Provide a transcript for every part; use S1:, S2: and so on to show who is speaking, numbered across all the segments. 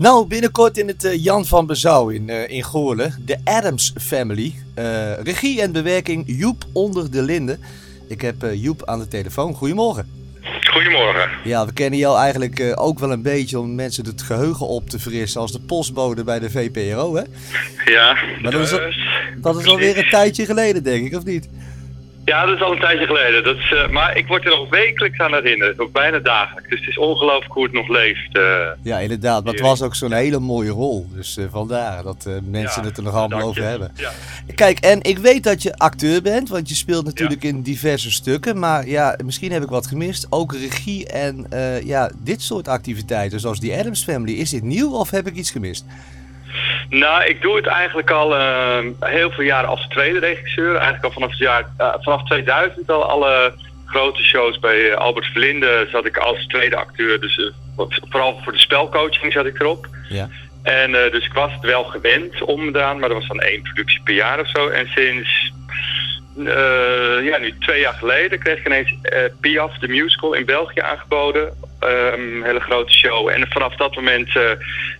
S1: Nou, binnenkort in het eh, Jan van Bezouw in, uh, in Goorlen. De Adams Family. Uh, regie en bewerking Joep onder de linden. Ik heb Joep aan de telefoon. Goedemorgen.
S2: Goedemorgen.
S1: Ja, we kennen jou eigenlijk ook wel een beetje om mensen het geheugen op te frissen als de postbode bij de VPRO, hè?
S2: Ja.
S1: Maar dat is, al, dat is alweer een tijdje geleden, denk ik, of niet?
S2: Ja, dat is al een tijdje geleden. Dat is, uh, maar ik word er nog wekelijks aan herinnerd. Ook bijna dagelijks. Dus het is ongelooflijk hoe het nog leeft. Uh,
S1: ja, inderdaad. Maar het was ook zo'n hele mooie rol. Dus uh, vandaar dat mensen ja, het er nog allemaal over hebben.
S2: Ja.
S1: Kijk, en ik weet dat je acteur bent. Want je speelt natuurlijk ja. in diverse stukken. Maar ja, misschien heb ik wat gemist. Ook regie en ja, dit soort activiteiten. Zoals die Adams Family. Is dit nieuw of heb ik iets gemist?
S2: Nou, ik doe het eigenlijk al uh, heel veel jaren als tweede regisseur. Eigenlijk al vanaf, het jaar, uh, vanaf 2000 al alle grote shows bij Albert Verlinde zat ik als tweede acteur. Dus vooral voor de spelcoaching zat ik erop.
S1: Ja.
S2: En dus ik was het wel gewend om eraan, maar er was dan één productie per jaar of zo. En sinds uh, ja, nu twee jaar geleden kreeg ik ineens uh, Piaf, de musical in België aangeboden. Um, een hele grote show. En vanaf dat moment, uh,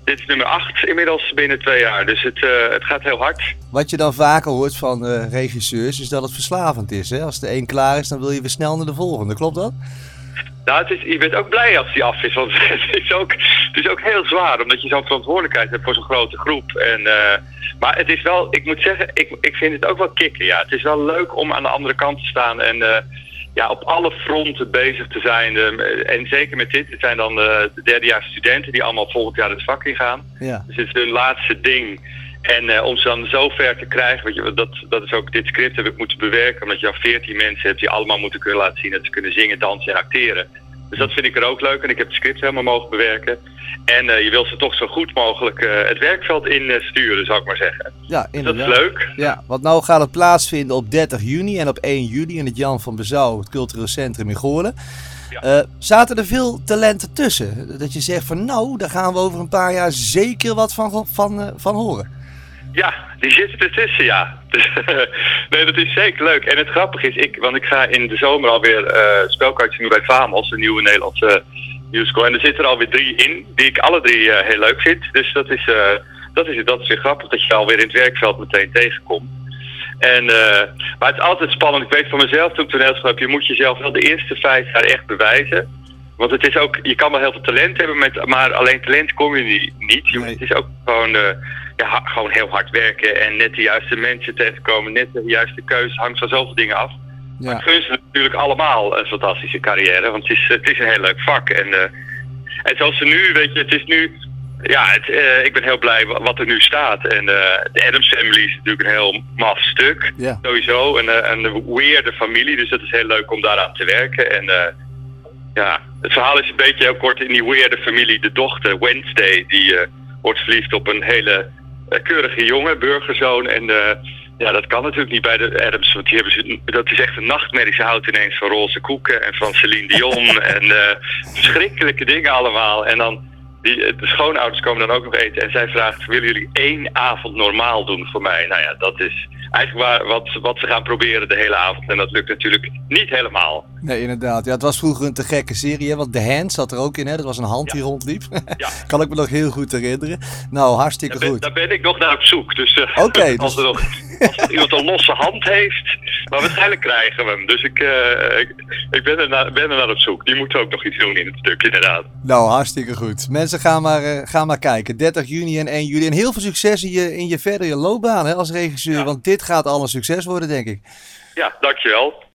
S2: dit is nummer 8 inmiddels binnen twee jaar. Dus het, het gaat heel hard.
S1: Wat je dan vaker hoort van regisseurs is dat het verslavend is. Hè? Als de een klaar is, dan wil je weer snel naar de volgende. Klopt dat?
S2: Nou, het is, je bent ook blij als die af is. Want het is ook, het is ook heel zwaar, omdat je zo'n verantwoordelijkheid hebt voor zo'n grote groep. En, uh, maar het is wel, ik moet zeggen, ik, ik vind het ook wel kicken. Ja. Het is wel leuk om aan de andere kant te staan en uh, ja, op alle fronten bezig te zijn. Uh, en zeker met dit, het zijn dan de, de derdejaars studenten die allemaal volgend jaar het vak ingaan.
S1: Ja.
S2: Dus het is hun laatste ding. En uh, om ze dan zo ver te krijgen, weet je, dat, dat is ook dit script heb ik moeten bewerken, omdat je al veertien mensen hebt die allemaal moeten kunnen laten zien dat ze kunnen zingen, dansen en acteren. Dus dat vind ik er ook leuk en ik heb het script helemaal mogen bewerken. En uh, je wil ze toch zo goed mogelijk uh, het werkveld in sturen, zou ik maar zeggen.
S1: Ja,
S2: inderdaad. Dus dat is leuk.
S1: Ja, want nou gaat het plaatsvinden op 30 juni en op 1 juli in het Jan van Bezouw, het cultureel centrum in Goorlen.
S2: Ja.
S1: Zaten er veel talenten tussen? Dat je zegt van nou, daar gaan we over een paar jaar zeker wat van, van, van horen.
S2: Ja, die zitten ertussen, ja. Dus, nee, dat is zeker leuk. En het grappige is, ik, want ik ga in de zomer alweer uh, spelkaartjes doen bij Famos, een nieuwe Nederlandse musical. En er zitten er alweer drie in, die ik alle drie uh, heel leuk vind. Dus dat is, uh, dat, is, dat is weer grappig, dat je alweer in het werkveld meteen tegenkomt. En, maar het is altijd spannend. Ik weet van mezelf toen ik toneelschool heb, je moet jezelf wel de eerste vijf jaar echt bewijzen. Want het is ook, je kan wel heel veel talent hebben, met, maar alleen talent kom je niet. Je,
S1: Nee.
S2: Het is ook gewoon ja, gewoon heel hard werken en net de juiste mensen tegenkomen, net de juiste keuze, hangt van zoveel dingen af.
S1: Ja.
S2: Gun ze natuurlijk allemaal een fantastische carrière, want het is, het is een heel leuk vak. En, uh, en zoals ze nu, weet je, het is nu, ja, het, uh, ik ben heel blij wat er nu staat. En uh, de Adams Family is natuurlijk een heel maf stuk,
S1: Ja.
S2: sowieso. Een, een weirde familie, dus het is heel leuk om daaraan te werken. En ja, het verhaal is een beetje heel kort in die weirde familie. De dochter, Wednesday, die wordt verliefd op een hele keurige jongen, burgerzoon. En uh, ja, dat kan natuurlijk niet bij de Adams. Want die hebben ze, dat is echt een nachtmerrie. Ze houdt ineens van roze koeken en van Celine Dion. en uh, verschrikkelijke dingen allemaal. En dan, die, de schoonouders komen dan ook nog eten. En zij vraagt, willen jullie één avond normaal doen voor mij? Nou ja, dat is eigenlijk waar, wat, wat ze gaan proberen de hele avond. En dat lukt natuurlijk niet helemaal.
S1: Nee, inderdaad. Ja, het was vroeger een te gekke serie, hè? want The Hand zat er ook in. Hè? Dat was een hand die rondliep.
S2: Ja.
S1: kan ik me nog heel goed herinneren. Nou, hartstikke
S2: Daar ben,
S1: goed.
S2: daar ben ik nog naar op zoek. Dus uh, als,
S1: dus-
S2: er nog, als iemand een losse hand heeft, maar waarschijnlijk krijgen we hem. Dus ik, uh, ik, ik ben, er naar, ben er naar op zoek. Die moeten ook nog iets doen in het stuk, inderdaad.
S1: Nou, hartstikke goed. Mensen, gaan maar, uh, gaan maar kijken. 30 juni en 1 juli. En heel veel succes in je, in je verdere loopbaan hè, als regisseur.
S2: Ja.
S1: Want dit gaat al een succes worden, denk ik.
S2: Ja, dankjewel.